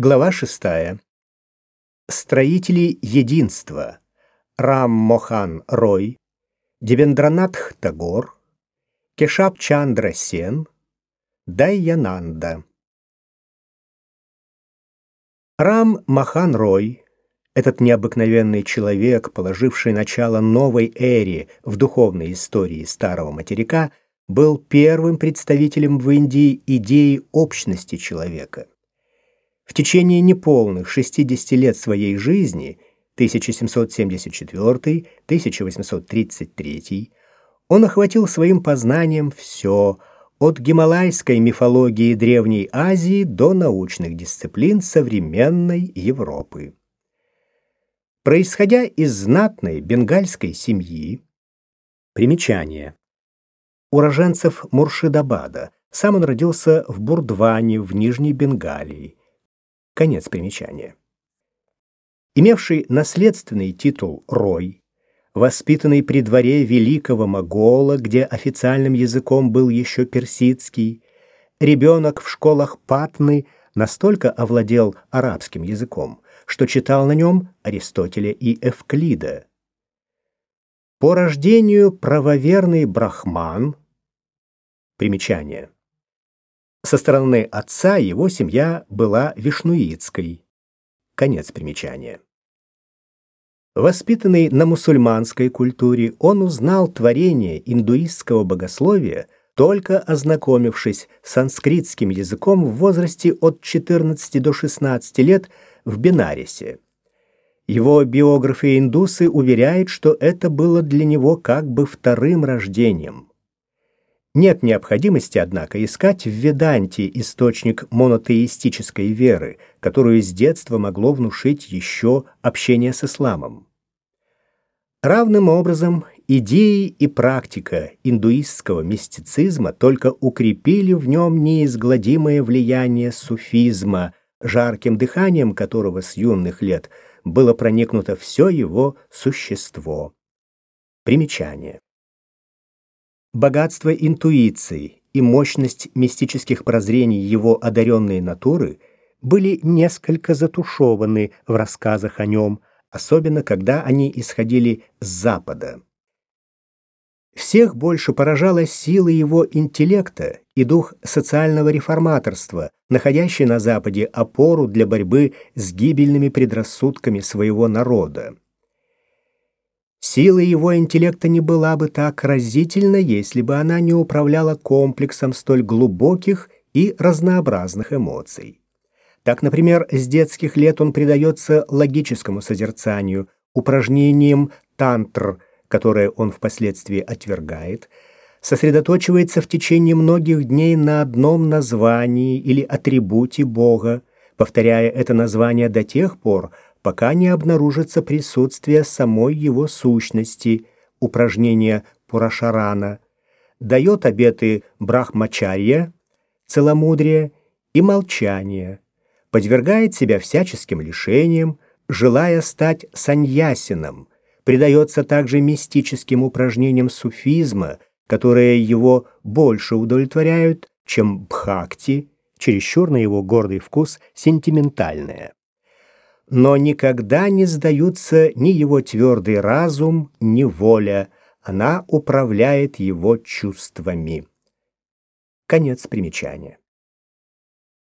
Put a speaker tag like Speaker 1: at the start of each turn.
Speaker 1: Глава 6. Строители единства. Рам Мохан Рой, Девендранатх Тагор, Кешап Чандра Сен, Дайянанда. Рам Махан Рой, этот необыкновенный человек, положивший начало новой эре в духовной истории старого материка, был первым представителем в Индии идеи общности человека. В течение неполных 60 лет своей жизни 1774-1833 он охватил своим познанием все, от гималайской мифологии Древней Азии до научных дисциплин современной Европы. Происходя из знатной бенгальской семьи, примечание, уроженцев Муршидабада, сам он родился в Бурдване в Нижней Бенгалии, Конец примечания. Имевший наследственный титул Рой, воспитанный при дворе великого Могола, где официальным языком был еще персидский, ребенок в школах Патны настолько овладел арабским языком, что читал на нем Аристотеля и Эвклида. По рождению правоверный брахман. Примечание. Со стороны отца его семья была вишнуитской. Конец примечания. Воспитанный на мусульманской культуре, он узнал творение индуистского богословия, только ознакомившись с санскритским языком в возрасте от 14 до 16 лет в Бенарисе. Его биографы-индусы уверяют, что это было для него как бы вторым рождением. Нет необходимости, однако, искать в Веданте источник монотеистической веры, которую с детства могло внушить еще общение с исламом. Равным образом идеи и практика индуистского мистицизма только укрепили в нем неизгладимое влияние суфизма, жарким дыханием которого с юных лет было проникнуто все его существо. Примечание. Богатство интуиции и мощность мистических прозрений его одаренной натуры были несколько затушеваны в рассказах о нем, особенно когда они исходили с Запада. Всех больше поражала сила его интеллекта и дух социального реформаторства, находящий на Западе опору для борьбы с гибельными предрассудками своего народа. Сила его интеллекта не была бы так разительна, если бы она не управляла комплексом столь глубоких и разнообразных эмоций. Так, например, с детских лет он предается логическому созерцанию, упражнениям тантр, которые он впоследствии отвергает, сосредоточивается в течение многих дней на одном названии или атрибуте Бога, повторяя это название до тех пор, пока не обнаружится присутствие самой его сущности, упражнения Пурашарана, дает обеты Брахмачарья, целомудрия и молчания, подвергает себя всяческим лишениям, желая стать саньясином, предается также мистическим упражнениям суфизма, которые его больше удовлетворяют, чем бхакти, чересчур на его гордый вкус сентиментальное но никогда не сдаются ни его твердый разум, ни воля. Она управляет его чувствами. Конец примечания.